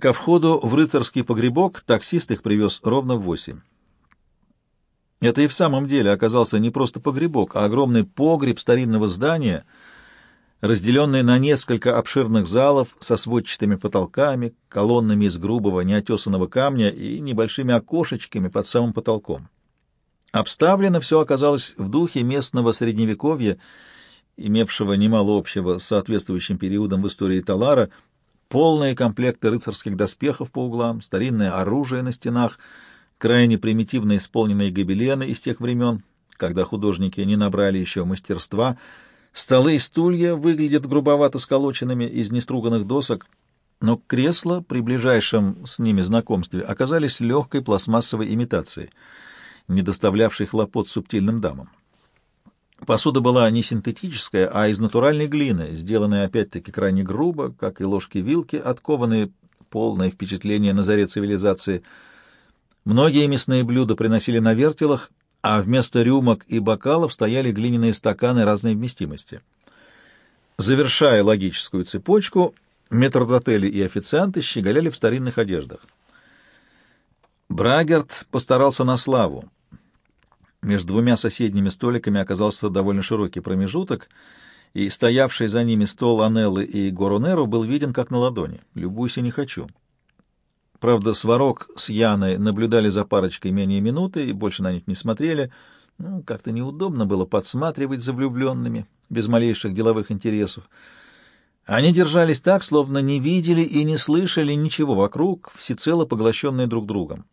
Ко входу в рыцарский погребок таксист их привез ровно в восемь. Это и в самом деле оказался не просто погребок, а огромный погреб старинного здания, разделенный на несколько обширных залов со сводчатыми потолками, колоннами из грубого неотесанного камня и небольшими окошечками под самым потолком. Обставлено все оказалось в духе местного средневековья, имевшего немало общего с соответствующим периодом в истории Талара, полные комплекты рыцарских доспехов по углам, старинное оружие на стенах, крайне примитивно исполненные гобелены из тех времен, когда художники не набрали еще мастерства, столы и стулья выглядят грубовато сколоченными из неструганных досок, но кресла при ближайшем с ними знакомстве оказались легкой пластмассовой имитацией, не доставлявшей хлопот субтильным дамам. Посуда была не синтетическая, а из натуральной глины, сделанная опять-таки крайне грубо, как и ложки-вилки, откованные, полное впечатление на заре цивилизации. Многие мясные блюда приносили на вертелах, а вместо рюмок и бокалов стояли глиняные стаканы разной вместимости. Завершая логическую цепочку, метрдотели и официанты щеголяли в старинных одеждах. Брагерт постарался на славу. Между двумя соседними столиками оказался довольно широкий промежуток, и стоявший за ними стол Анеллы и Горонеру был виден как на ладони. «Любуйся не хочу». Правда, Сварог с Яной наблюдали за парочкой менее минуты и больше на них не смотрели. Ну, как-то неудобно было подсматривать за влюбленными, без малейших деловых интересов. Они держались так, словно не видели и не слышали ничего вокруг, всецело поглощенные друг другом.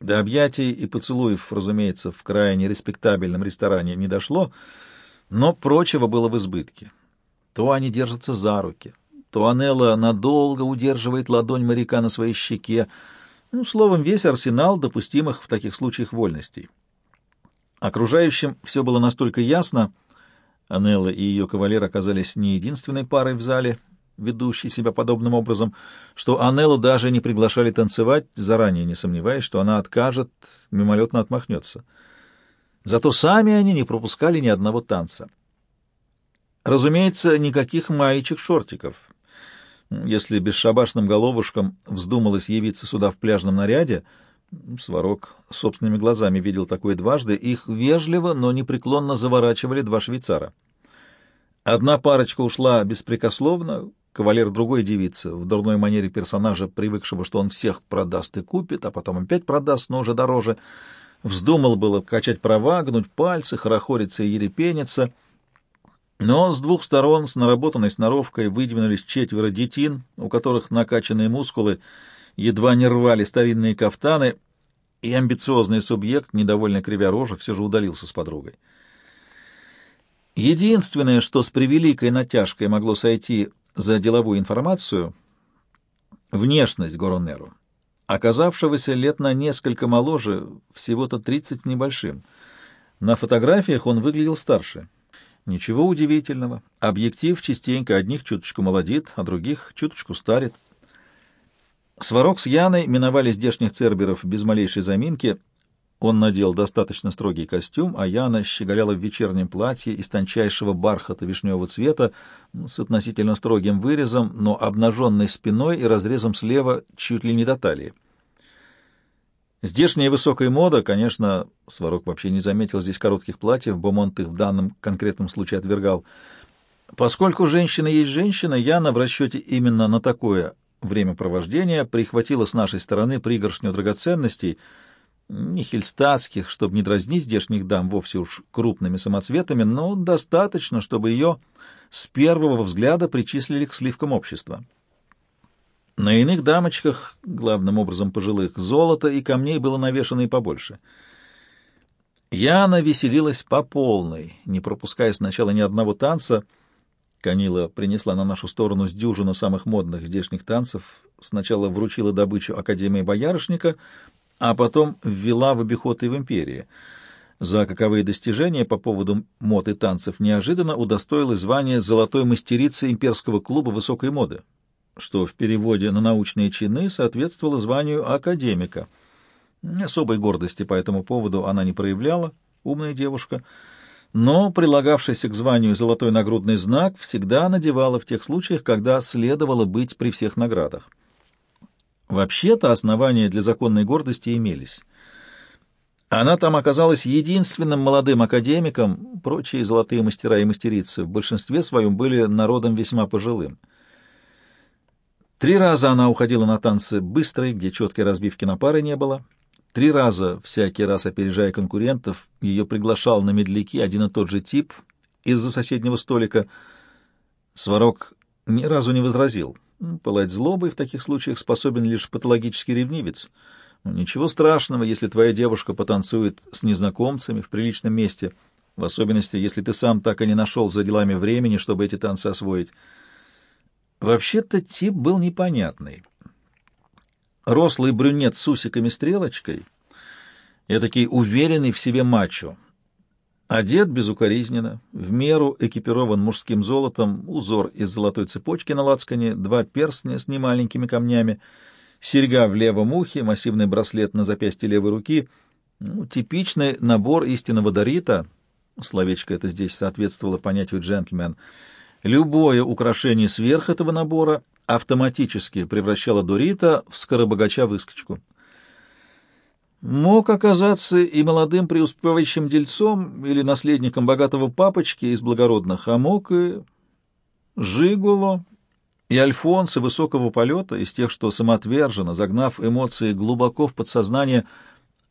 До объятий и поцелуев, разумеется, в крайне респектабельном ресторане не дошло, но прочего было в избытке. То они держатся за руки, то Анелла надолго удерживает ладонь моряка на своей щеке. Ну, словом, весь арсенал допустимых в таких случаях вольностей. Окружающим все было настолько ясно, Анелла и ее кавалер оказались не единственной парой в зале — ведущий себя подобным образом, что Анеллу даже не приглашали танцевать, заранее не сомневаясь, что она откажет, мимолетно отмахнется. Зато сами они не пропускали ни одного танца. Разумеется, никаких маечек-шортиков. Если бесшабашным головушкам вздумалось явиться сюда в пляжном наряде, Сварог собственными глазами видел такое дважды, их вежливо, но непреклонно заворачивали два швейцара. Одна парочка ушла беспрекословно, кавалер другой девицы, в дурной манере персонажа, привыкшего, что он всех продаст и купит, а потом опять продаст, но уже дороже, вздумал было качать права, гнуть пальцы, хорохориться и ерепениться. Но с двух сторон с наработанной сноровкой выдвинулись четверо детин, у которых накачанные мускулы едва не рвали старинные кафтаны, и амбициозный субъект, недовольно кривя рожа, все же удалился с подругой. Единственное, что с превеликой натяжкой могло сойти за деловую информацию внешность Горонеру, оказавшегося лет на несколько моложе, всего-то тридцать небольшим. На фотографиях он выглядел старше. Ничего удивительного. Объектив частенько одних чуточку молодит, а других чуточку старит. Сварог с Яной миновали здешних церберов без малейшей заминки — он надел достаточно строгий костюм, а Яна щеголяла в вечернем платье из тончайшего бархата вишневого цвета с относительно строгим вырезом, но обнаженной спиной и разрезом слева чуть ли не до талии. Здешняя высокая мода, конечно, Сварог вообще не заметил здесь коротких платьев, Бомонт их в данном конкретном случае отвергал. Поскольку женщина есть женщина, Яна в расчете именно на такое времяпровождение прихватила с нашей стороны пригоршню драгоценностей — не хельстатских, чтобы не дразнить здешних дам вовсе уж крупными самоцветами, но достаточно, чтобы ее с первого взгляда причислили к сливкам общества. На иных дамочках, главным образом пожилых, золота и камней было навешано и побольше. Яна веселилась по полной, не пропуская сначала ни одного танца. Канила принесла на нашу сторону с дюжину самых модных здешних танцев, сначала вручила добычу Академии Боярышника, а потом ввела в обиход и в империи. За каковые достижения по поводу мод и танцев неожиданно удостоилась звания золотой мастерицы имперского клуба высокой моды, что в переводе на научные чины соответствовало званию академика. Особой гордости по этому поводу она не проявляла, умная девушка, но прилагавшийся к званию золотой нагрудный знак всегда надевала в тех случаях, когда следовало быть при всех наградах. Вообще-то основания для законной гордости имелись. Она там оказалась единственным молодым академиком, прочие золотые мастера и мастерицы в большинстве своем были народом весьма пожилым. Три раза она уходила на танцы быстрые, где четкой разбивки на пары не было. Три раза, всякий раз опережая конкурентов, ее приглашал на медляки один и тот же тип из-за соседнего столика. Сварог ни разу не возразил. Пылать злобой в таких случаях способен лишь патологический ревнивец — ну, ничего страшного, если твоя девушка потанцует с незнакомцами в приличном месте, в особенности, если ты сам так и не нашел за делами времени, чтобы эти танцы освоить. Вообще-то тип был непонятный. Рослый брюнет с усиками-стрелочкой, этакий уверенный в себе мачо. Одет безукоризненно, в меру экипирован мужским золотом, узор из золотой цепочки на лацкане, два перстня с немаленькими камнями — серьга в левом ухе, массивный браслет на запястье левой руки. Ну, типичный набор истинного Дорита, словечко это здесь соответствовало понятию джентльмен, любое украшение сверх этого набора автоматически превращало Дорита в скоробогача-выскочку. Мог оказаться и молодым преуспевающим дельцом или наследником богатого папочки из благородных, а мог и жиголо и альфонсы высокого полета, из тех, что самоотверженно, загнав эмоции глубоко в подсознание,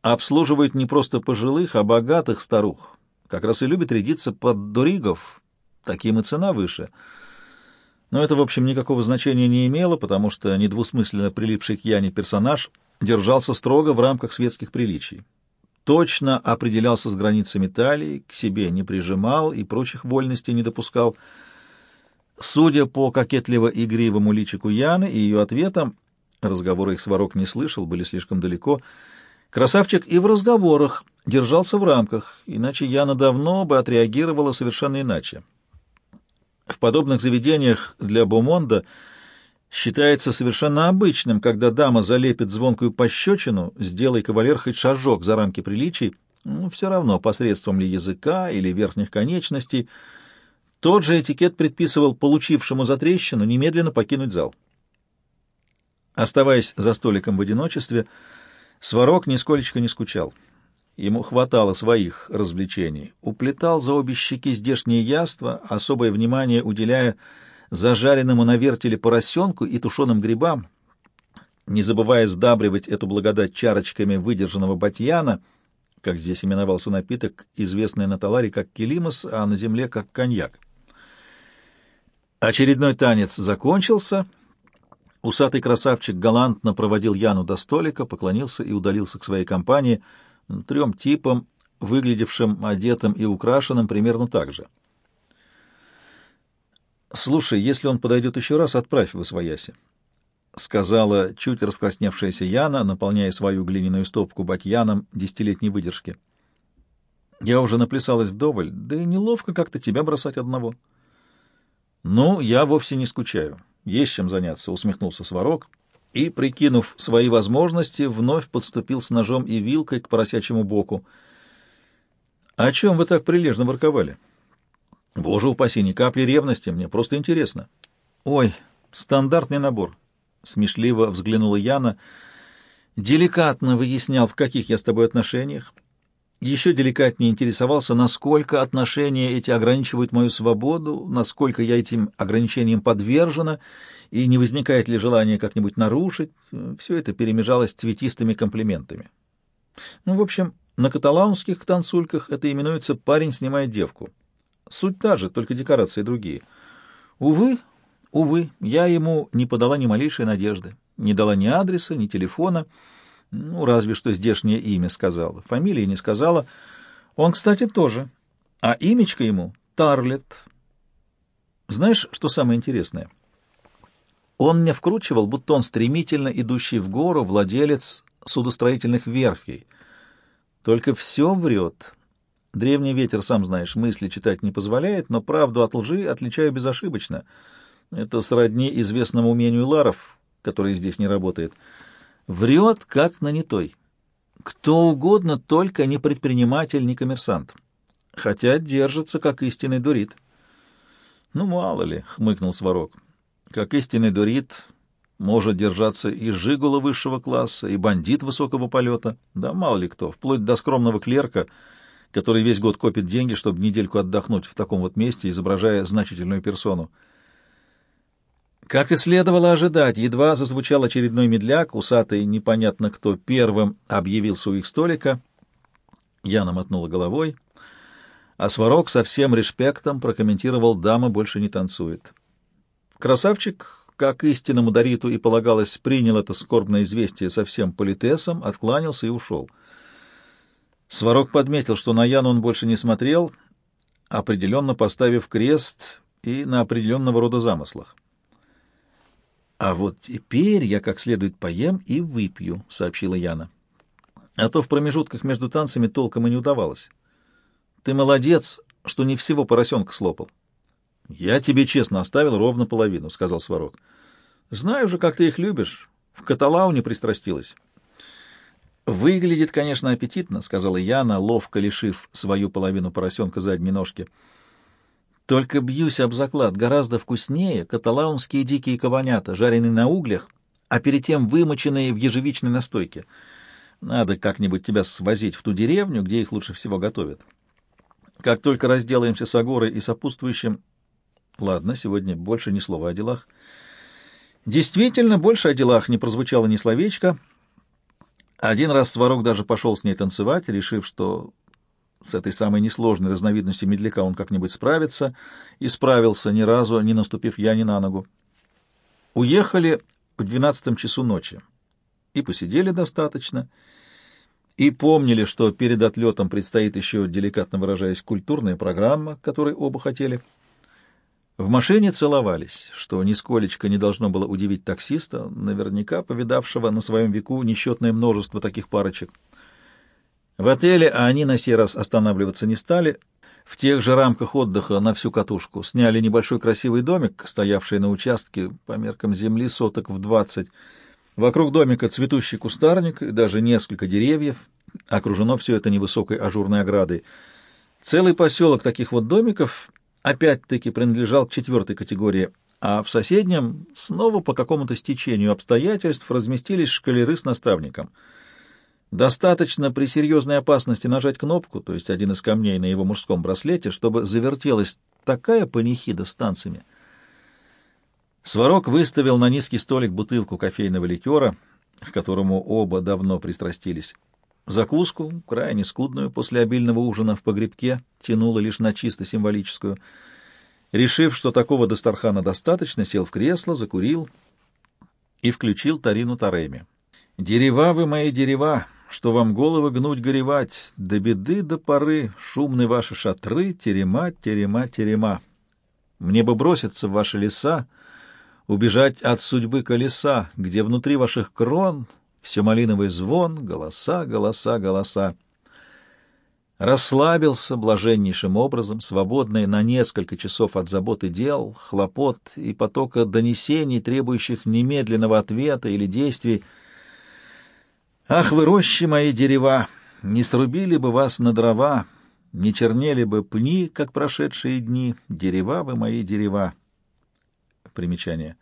обслуживают не просто пожилых, а богатых старух. Как раз и любят рядиться под дуригов, таким и цена выше. Но это, в общем, никакого значения не имело, потому что недвусмысленно прилипший к Яне персонаж держался строго в рамках светских приличий. Точно определялся с границами талии, к себе не прижимал и прочих вольностей не допускал — Судя по кокетливо-игривому личику Яны и ее ответам, разговоры их Сварог не слышал, были слишком далеко, красавчик и в разговорах держался в рамках, иначе Яна давно бы отреагировала совершенно иначе. В подобных заведениях для Бомонда считается совершенно обычным, когда дама залепит звонкую пощечину, сделай кавалер хоть шажок за рамки приличий, ну, все равно посредством ли языка или верхних конечностей — тот же этикет предписывал получившему затрещину немедленно покинуть зал. Оставаясь за столиком в одиночестве, Сварог нисколечко не скучал. Ему хватало своих развлечений. Уплетал за обе щеки здешнее яство, особое внимание уделяя зажаренному на вертеле поросенку и тушеным грибам, не забывая сдабривать эту благодать чарочками выдержанного батьяна, как здесь именовался напиток, известный на Таларе как килимос, а на земле как коньяк. Очередной танец закончился. Усатый красавчик галантно проводил Яну до столика, поклонился и удалился к своей компании, трем типам, выглядевшим одетым и украшенным примерно так же. «Слушай, если он подойдет еще раз, отправь в Освояси», — сказала чуть раскрасневшаяся Яна, наполняя свою глиняную стопку батьяном десятилетней выдержки. «Я уже наплясалась вдоволь, да и неловко как-то тебя бросать одного». «Ну, я вовсе не скучаю. Есть чем заняться», — усмехнулся Сварог и, прикинув свои возможности, вновь подступил с ножом и вилкой к поросячьему боку. «О чем вы так прилежно ворковали?» «Боже упаси, ни капли ревности, мне просто интересно». «Ой, стандартный набор», — смешливо взглянула Яна, — «деликатно выяснял, в каких я с тобой отношениях, еще деликатнее интересовался, насколько отношения эти ограничивают мою свободу, насколько я этим ограничениям подвержена, и не возникает ли желание как-нибудь нарушить. Все это перемежалось цветистыми комплиментами. Ну, в общем, на каталаунских танцульках это именуется «парень снимает девку». Суть та же, только декорации другие. Увы, увы, я ему не подала ни малейшей надежды, не дала ни адреса, ни телефона, ну, разве что здешнее имя сказала. Фамилии не сказала. Он, кстати, тоже. А имечко ему — Тарлет. Знаешь, что самое интересное? Он мне вкручивал, будто он стремительно идущий в гору владелец судостроительных верфей. Только все врет. Древний ветер, сам знаешь, мысли читать не позволяет, но правду от лжи отличаю безошибочно. Это сродни известному умению Ларов, который здесь не работает — Врет, как нанятой. Кто угодно, только не предприниматель, не коммерсант. Хотя держится, как истинный дурит. Ну, мало ли, — хмыкнул Сварог. Как истинный дурит, Может держаться и жигула высшего класса, и бандит высокого полета, да мало ли кто, вплоть до скромного клерка, который весь год копит деньги, чтобы недельку отдохнуть в таком вот месте, изображая значительную персону. Как и следовало ожидать, едва зазвучал очередной медляк, усатый непонятно кто первым объявился у их столика. Яна мотнула головой, а Сварог со всем респектом прокомментировал «дама больше не танцует». Красавчик как истинному Дариту и полагалось, принял это скорбное известие со всем политесом, откланялся и ушел. Сварог подметил, что на Яну он больше не смотрел, определенно поставив крест и на определенного рода замыслах. «А вот теперь я как следует поем и выпью», — сообщила Яна. «А то в промежутках между танцами толком и не удавалось. Ты молодец, что не всего поросенка слопал». — Я тебе честно оставил ровно половину, — сказал Сварог. — Знаю же, как ты их любишь. В Каталау не пристрастилась. — Выглядит, конечно, аппетитно, — сказала Яна, ловко лишив свою половину поросенка задней ножки. — Только бьюсь об заклад, гораздо вкуснее каталаунские дикие кабанята, жареные на углях, а перед тем вымоченные в ежевичной настойке. Надо как-нибудь тебя свозить в ту деревню, где их лучше всего готовят. Как только разделаемся с Агорой и сопутствующим, Ладно, сегодня больше ни слова о делах. Действительно, больше о делах не прозвучало ни словечко. Один раз Сварог даже пошел с ней танцевать, решив, что с этой самой несложной разновидностью медляка он как-нибудь справится, и справился, ни разу не наступив я ни на ногу. Уехали в двенадцатом часу ночи и посидели достаточно, и помнили, что перед отлетом предстоит еще, деликатно выражаясь, культурная программа, которой оба хотели — в машине целовались, что нисколечко не должно было удивить таксиста, наверняка повидавшего на своем веку несчетное множество таких парочек. В отеле они на сей раз останавливаться не стали. В тех же рамках отдыха на всю катушку сняли небольшой красивый домик, стоявший на участке по меркам земли соток в двадцать. Вокруг домика цветущий кустарник и даже несколько деревьев. Окружено все это невысокой ажурной оградой. Целый поселок таких вот домиков опять-таки принадлежал к четвертой категории, а в соседнем снова по какому-то стечению обстоятельств разместились шкалеры с наставником. Достаточно при серьезной опасности нажать кнопку, то есть один из камней на его мужском браслете, чтобы завертелась такая панихида с танцами. Сварог выставил на низкий столик бутылку кофейного ликера, к которому оба давно пристрастились. Закуску, крайне скудную после обильного ужина в погребке, тянула лишь на чисто символическую. Решив, что такого Дастархана достаточно, сел в кресло, закурил и включил Тарину Тареми. «Дерева вы мои дерева, что вам головы гнуть горевать, до беды до поры, шумны ваши шатры, терема, терема, терема. Мне бы броситься в ваши леса, убежать от судьбы колеса, где внутри ваших крон все малиновый звон, голоса, голоса, голоса. Расслабился блаженнейшим образом, свободный на несколько часов от заботы дел, хлопот и потока донесений, требующих немедленного ответа или действий. Ах, вы, рощи мои дерева, не срубили бы вас на дрова, не чернели бы пни, как прошедшие дни, дерева вы мои дерева. Примечание.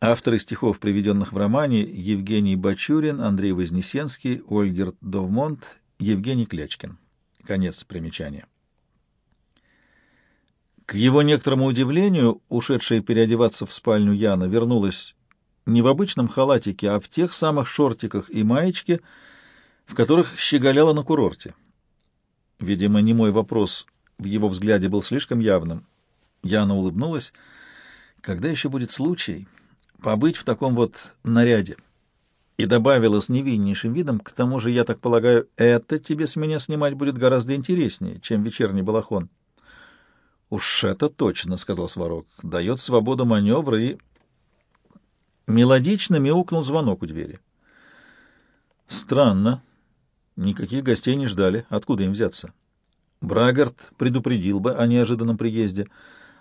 Авторы стихов, приведенных в романе, Евгений Бачурин, Андрей Вознесенский, Ольгерт Довмонт, Евгений Клячкин. Конец примечания. К его некоторому удивлению, ушедшая переодеваться в спальню Яна вернулась не в обычном халатике, а в тех самых шортиках и маечке, в которых щеголяла на курорте. Видимо, не мой вопрос в его взгляде был слишком явным. Яна улыбнулась. «Когда еще будет случай?» Побыть в таком вот наряде. И добавила с невиннейшим видом, к тому же, я так полагаю, это тебе с меня снимать будет гораздо интереснее, чем вечерний балахон. — Уж это точно, — сказал Сварог, — дает свободу маневра и... Мелодично мяукнул звонок у двери. Странно. Никаких гостей не ждали. Откуда им взяться? Брагарт предупредил бы о неожиданном приезде,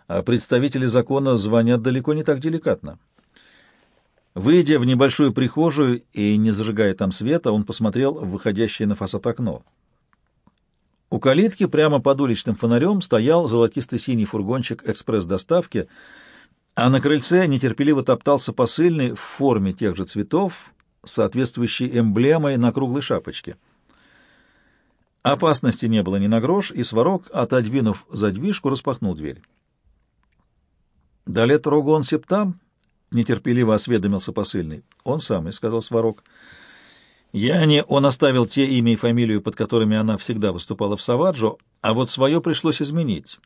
а представители закона звонят далеко не так деликатно. Выйдя в небольшую прихожую и не зажигая там света, он посмотрел в выходящее на фасад окно. У калитки прямо под уличным фонарем стоял золотисто-синий фургончик экспресс-доставки, А на крыльце нетерпеливо топтался посыльный в форме тех же цветов, соответствующей эмблемой на круглой шапочке. Опасности не было ни на грош, и Сварог, отодвинув задвижку, распахнул дверь. «Далет Рогон Септам?» — нетерпеливо осведомился посыльный. «Он самый», — сказал Сварог. Яне он оставил те имя и фамилию, под которыми она всегда выступала в Саваджо, а вот свое пришлось изменить.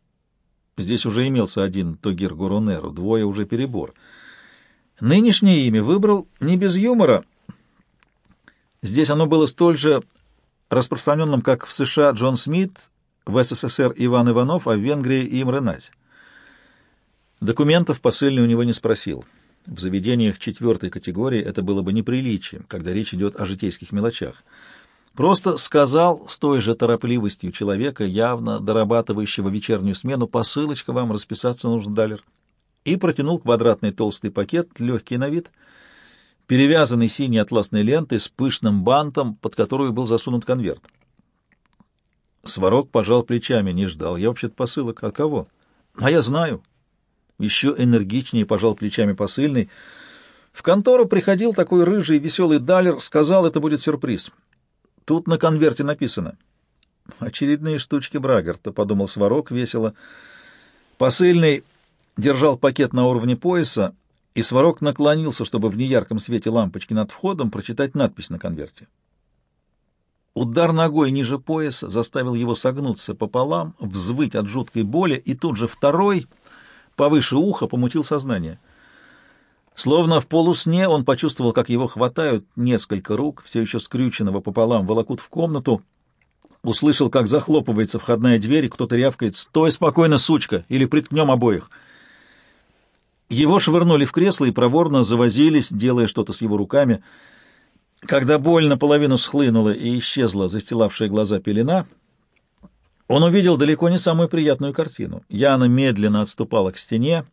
Здесь уже имелся один Тогир Гурунеру, двое уже перебор. Нынешнее имя выбрал не без юмора. Здесь оно было столь же распространенным, как в США Джон Смит, в СССР Иван Иванов, а в Венгрии Имре Надь. Документов посыльный у него не спросил. В заведениях четвертой категории это было бы неприличием, когда речь идет о житейских мелочах. Просто сказал с той же торопливостью человека, явно дорабатывающего вечернюю смену, посылочка вам расписаться нужно, Далер. И протянул квадратный толстый пакет, легкий на вид, перевязанный синей атласной лентой с пышным бантом, под которую был засунут конверт. Сварог пожал плечами, не ждал. Я вообще-то посылок. От кого? А я знаю. Еще энергичнее пожал плечами посыльный. В контору приходил такой рыжий веселый далер, сказал, это будет сюрприз. Тут на конверте написано. Очередные штучки Брагерта, — подумал Сварог весело. Посыльный держал пакет на уровне пояса, и Сварог наклонился, чтобы в неярком свете лампочки над входом прочитать надпись на конверте. Удар ногой ниже пояса заставил его согнуться пополам, взвыть от жуткой боли, и тут же второй — повыше уха, помутил сознание. Словно в полусне он почувствовал, как его хватают несколько рук, все еще скрюченного пополам, волокут в комнату, услышал, как захлопывается входная дверь, и кто-то рявкает «Стой спокойно, сучка, или приткнем обоих!» Его швырнули в кресло и проворно завозились, делая что-то с его руками. Когда боль наполовину схлынула и исчезла застилавшая глаза пелена — он увидел далеко не самую приятную картину. Яна медленно отступала к стене,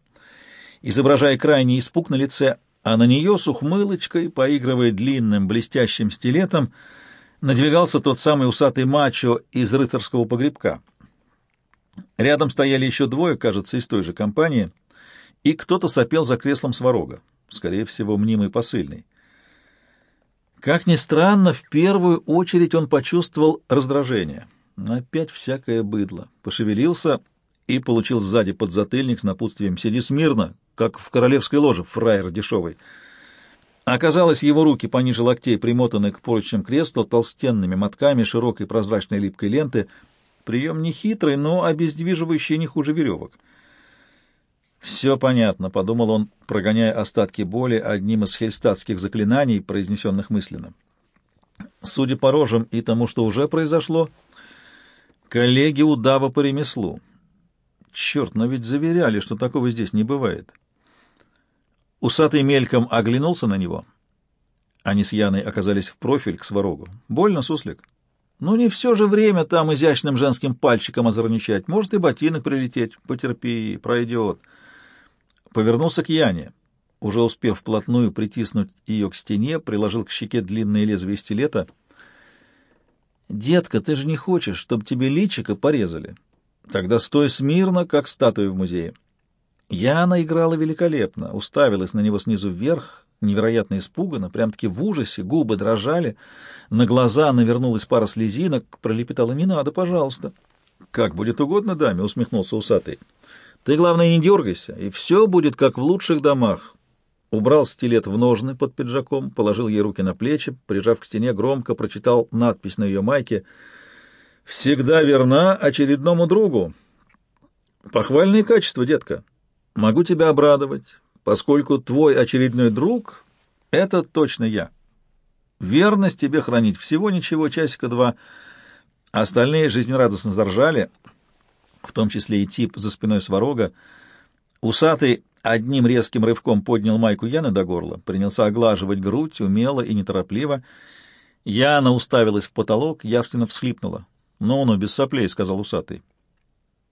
изображая крайний испуг на лице, а на нее с ухмылочкой, поигрывая длинным блестящим стилетом, надвигался тот самый усатый мачо из рыцарского погребка. Рядом стояли еще двое, кажется, из той же компании, и кто-то сопел за креслом сварога, скорее всего, мнимый посыльный. Как ни странно, в первую очередь он почувствовал раздражение — Опять всякое быдло. Пошевелился и получил сзади подзатыльник с напутствием «Сиди смирно, как в королевской ложе, фраер дешевый». Оказалось, его руки пониже локтей примотаны к поручням кресла толстенными мотками широкой прозрачной липкой ленты. Прием не хитрый, но обездвиживающий не хуже веревок. «Все понятно», — подумал он, прогоняя остатки боли одним из хельстатских заклинаний, произнесенных мысленно. Судя по рожам и тому, что уже произошло, Коллеги удава по ремеслу. Черт, но ведь заверяли, что такого здесь не бывает. Усатый мельком оглянулся на него. Они с Яной оказались в профиль к сварогу. Больно, суслик? Ну, не все же время там изящным женским пальчиком озорничать. Может, и ботинок прилететь. Потерпи, пройдет. Повернулся к Яне. Уже успев вплотную притиснуть ее к стене, приложил к щеке длинное лезвие стилета — «Детка, ты же не хочешь, чтобы тебе личико порезали? Тогда стой смирно, как статуя в музее». Яна играла великолепно, уставилась на него снизу вверх, невероятно испуганно, прям-таки в ужасе, губы дрожали, на глаза навернулась пара слезинок, пролепетала «Не надо, пожалуйста». «Как будет угодно, даме», — усмехнулся усатый. «Ты, главное, не дергайся, и все будет как в лучших домах убрал стилет в ножны под пиджаком, положил ей руки на плечи, прижав к стене, громко прочитал надпись на ее майке «Всегда верна очередному другу». «Похвальные качества, детка. Могу тебя обрадовать, поскольку твой очередной друг — это точно я. Верность тебе хранить всего ничего, часика два». Остальные жизнерадостно заржали, в том числе и тип за спиной сварога. Усатый одним резким рывком поднял майку Яны до горла, принялся оглаживать грудь умело и неторопливо. Яна уставилась в потолок, явственно всхлипнула. «Ну-ну, без соплей», — сказал усатый.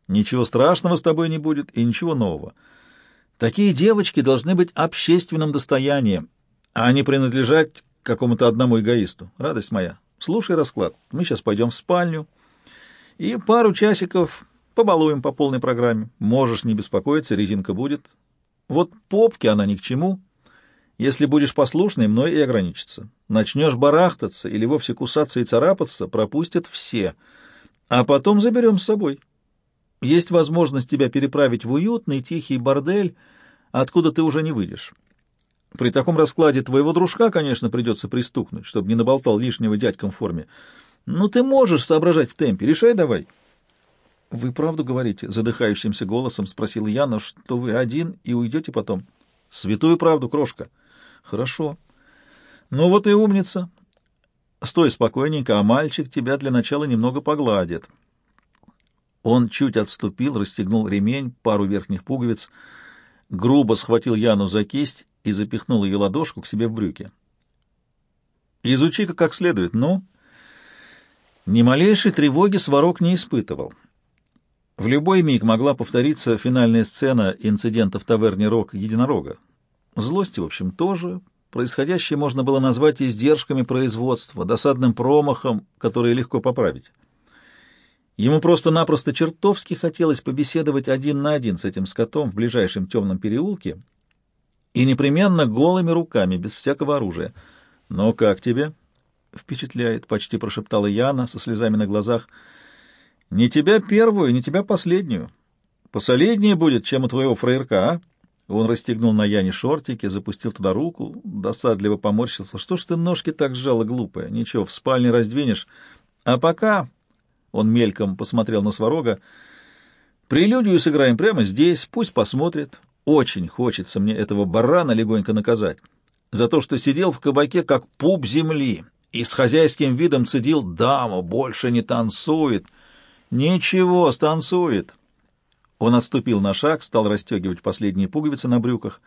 «Ничего страшного с тобой не будет и ничего нового. Такие девочки должны быть общественным достоянием, а не принадлежать какому-то одному эгоисту. Радость моя, слушай расклад. Мы сейчас пойдем в спальню и пару часиков побалуем по полной программе. Можешь не беспокоиться, резинка будет. Вот попке она ни к чему. Если будешь послушной, мной и ограничится. Начнешь барахтаться или вовсе кусаться и царапаться, пропустят все. А потом заберем с собой. Есть возможность тебя переправить в уютный тихий бордель, откуда ты уже не выйдешь. При таком раскладе твоего дружка, конечно, придется пристукнуть, чтобы не наболтал лишнего дядькам в форме. Но ты можешь соображать в темпе. Решай давай. — Вы правду говорите? — задыхающимся голосом спросил Яна, что вы один и уйдете потом. — Святую правду, крошка. — Хорошо. — Ну вот и умница. Стой спокойненько, а мальчик тебя для начала немного погладит. Он чуть отступил, расстегнул ремень, пару верхних пуговиц, грубо схватил Яну за кисть и запихнул ее ладошку к себе в брюки. «Изучи-ка как следует, ну?» Ни малейшей тревоги Сварог не испытывал. В любой миг могла повториться финальная сцена инцидента в таверне «Рок» единорога. Злости, в общем, тоже. Происходящее можно было назвать издержками производства, досадным промахом, который легко поправить. Ему просто-напросто чертовски хотелось побеседовать один на один с этим скотом в ближайшем темном переулке и непременно голыми руками, без всякого оружия. «Но как тебе?» «Впечатляет», — почти прошептала Яна со слезами на глазах. «Не тебя первую, не тебя последнюю. Посолиднее будет, чем у твоего фраерка, а?» Он расстегнул на Яне шортики, запустил туда руку, досадливо поморщился. «Что ж ты ножки так сжала, глупая? Ничего, в спальне раздвинешь. А пока...» Он мельком посмотрел на Сварога. «Прелюдию сыграем прямо здесь, пусть посмотрит. Очень хочется мне этого барана легонько наказать за то, что сидел в кабаке как пуп земли и с хозяйским видом цедил «Дама больше не танцует». «Ничего, станцует». Он отступил на шаг, стал расстегивать последние пуговицы на брюках.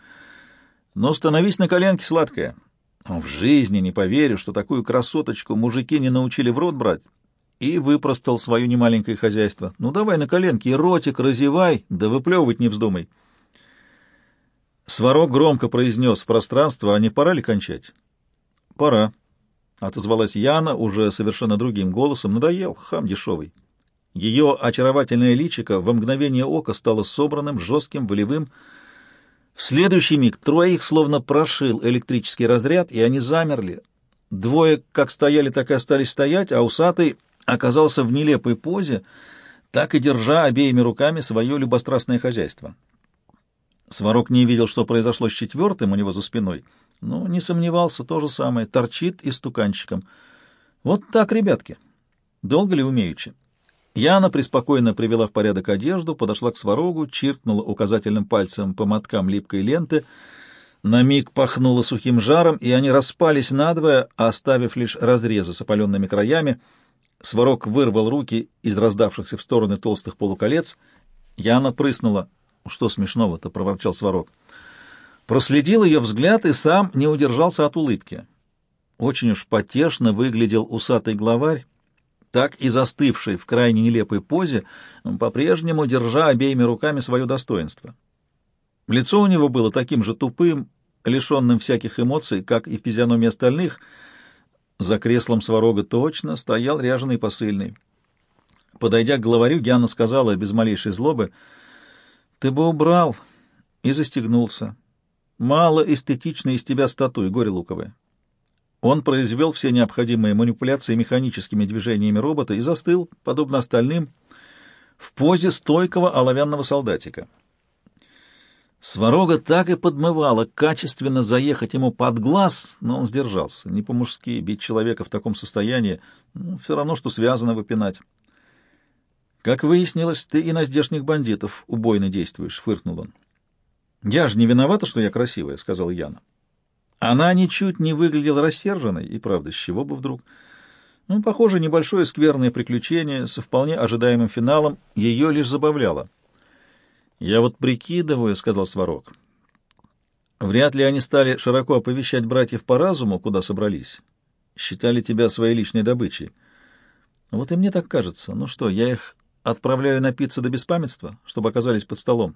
«Но становись на коленки, сладкая. В жизни не поверю, что такую красоточку мужики не научили в рот брать». И выпростал свое немаленькое хозяйство. «Ну давай на коленки и ротик разевай, да выплевывать не вздумай». Сварог громко произнес в пространство, а не пора ли кончать? «Пора», — отозвалась Яна уже совершенно другим голосом. «Надоел, хам дешевый». Ее очаровательное личико во мгновение ока стало собранным, жестким, волевым. В следующий миг троих словно прошил электрический разряд, и они замерли. Двое как стояли, так и остались стоять, а усатый оказался в нелепой позе, так и держа обеими руками свое любострастное хозяйство. Сварог не видел, что произошло с четвертым у него за спиной, но не сомневался, то же самое, торчит и стуканчиком. Вот так, ребятки. Долго ли умеючи? Яна преспокойно привела в порядок одежду, подошла к сварогу, чиркнула указательным пальцем по моткам липкой ленты, на миг пахнула сухим жаром, и они распались надвое, оставив лишь разрезы с опаленными краями. Сварог вырвал руки из раздавшихся в стороны толстых полуколец. Яна прыснула. «Что смешного-то?» — проворчал Сварог. Проследил ее взгляд и сам не удержался от улыбки. Очень уж потешно выглядел усатый главарь, так и застывший в крайне нелепой позе, по-прежнему держа обеими руками свое достоинство. Лицо у него было таким же тупым, лишенным всяких эмоций, как и физиономии остальных. За креслом сварога точно стоял ряженый посыльный. Подойдя к главарю, Гиана сказала без малейшей злобы, «Ты бы убрал!» и застегнулся. «Мало эстетично из тебя статуи, горе луковое. Он произвел все необходимые манипуляции механическими движениями робота и застыл, подобно остальным, в позе стойкого оловянного солдатика. Сварога так и подмывала качественно заехать ему под глаз, но он сдержался. Не по-мужски бить человека в таком состоянии, ну, все равно, что связано выпинать. «Как выяснилось, ты и на здешних бандитов убойно действуешь», — фыркнул он. «Я же не виновата, что я красивая», — сказал Яна. Она ничуть не выглядела рассерженной, и правда, с чего бы вдруг? Ну, похоже, небольшое скверное приключение со вполне ожидаемым финалом ее лишь забавляло. «Я вот прикидываю», — сказал Сварог. «Вряд ли они стали широко оповещать братьев по разуму, куда собрались. Считали тебя своей личной добычей. Вот и мне так кажется. Ну что, я их отправляю напиться до беспамятства, чтобы оказались под столом.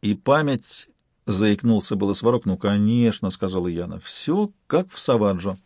И память Заикнулся было Сварог. «Ну, конечно», — сказала Яна, — «все как в Саваджо».